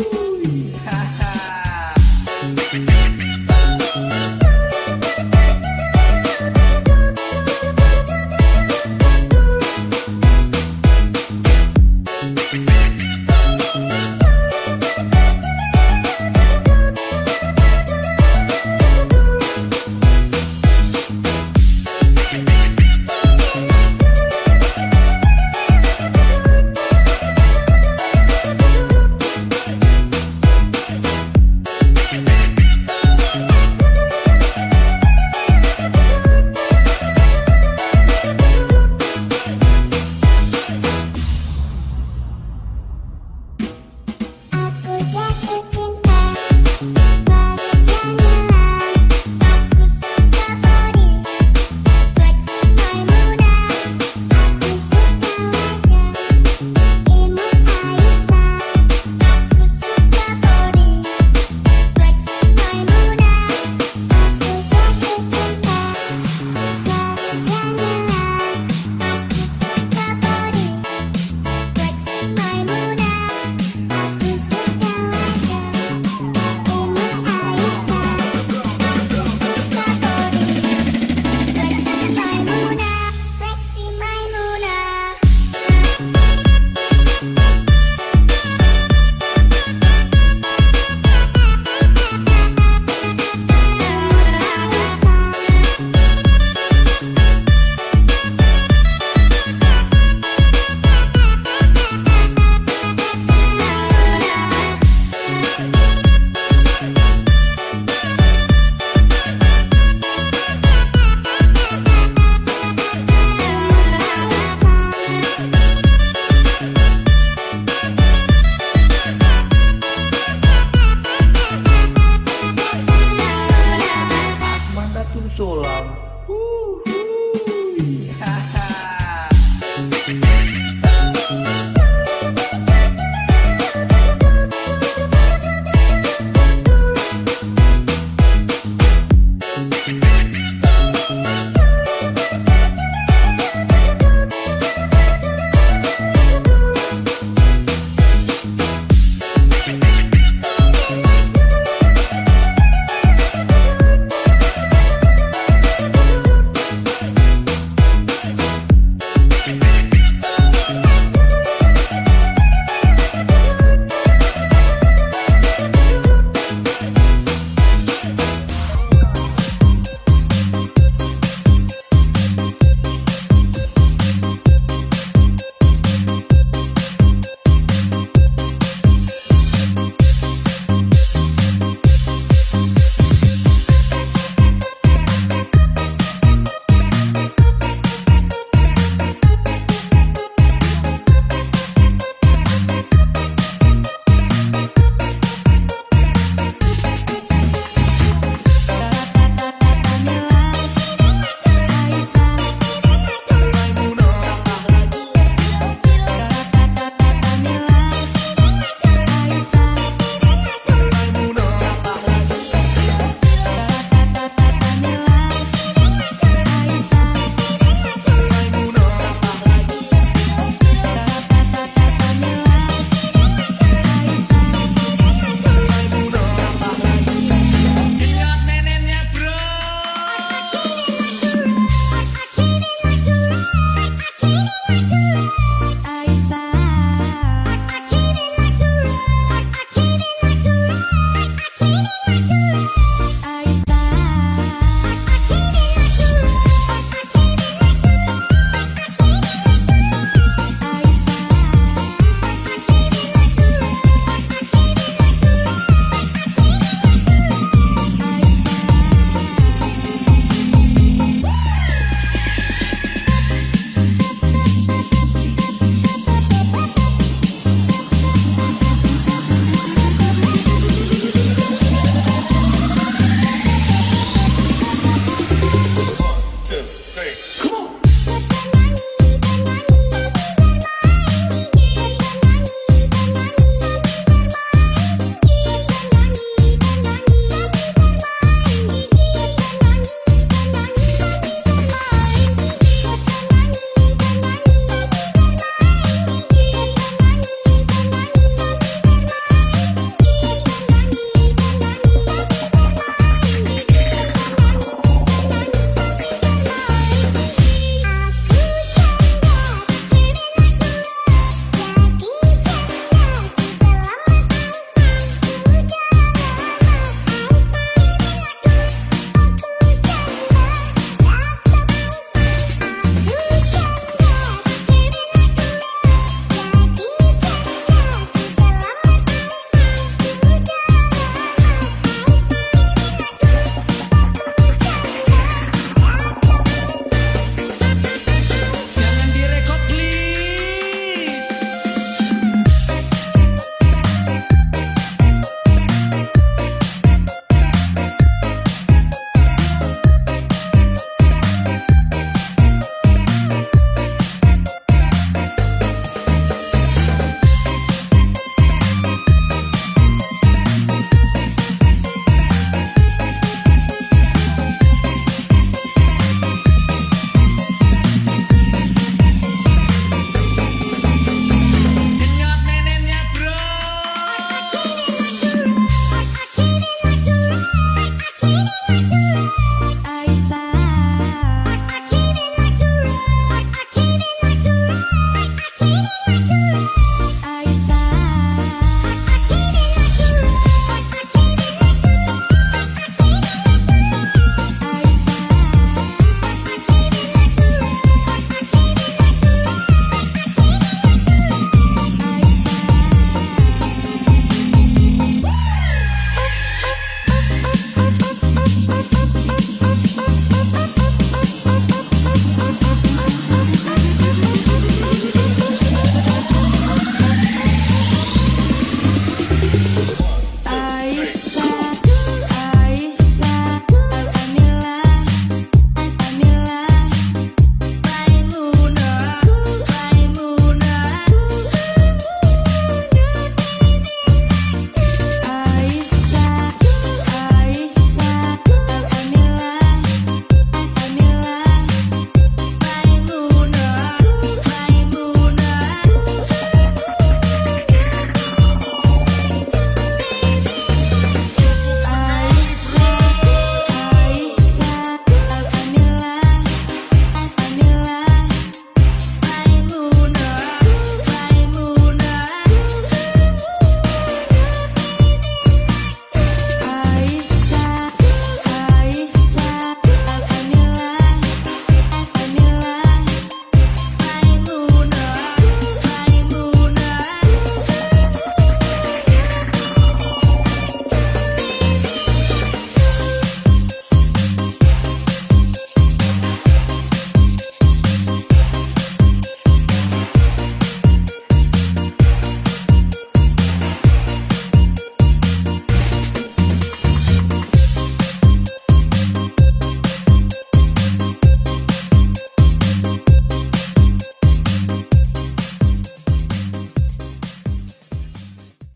Ooh.